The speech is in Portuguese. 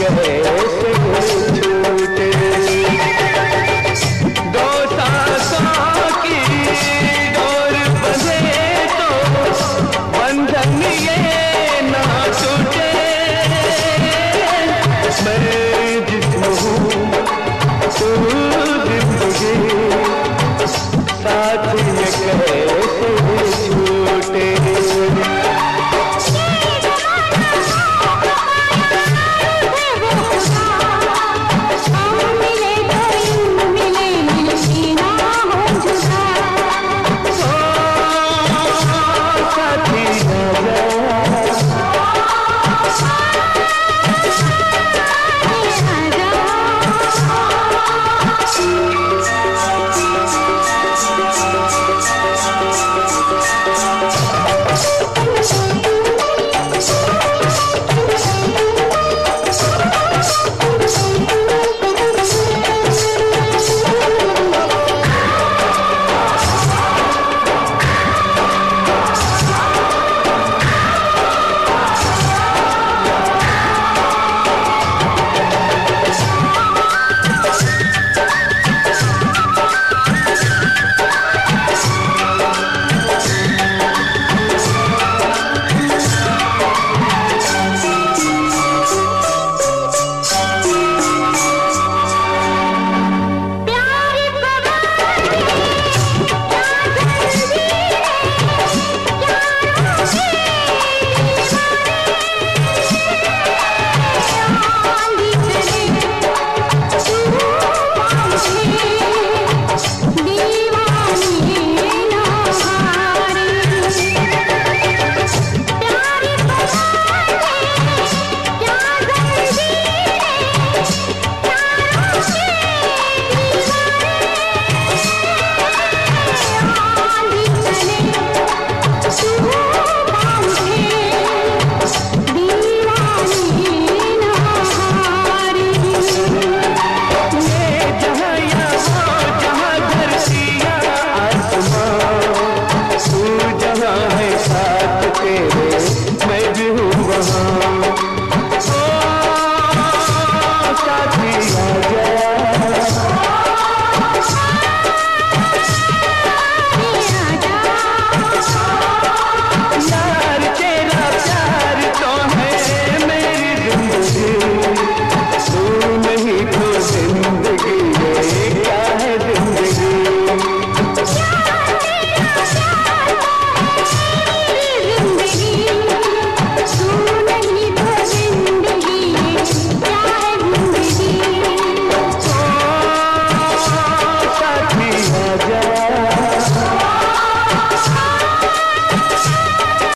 साथी कैसे छूटे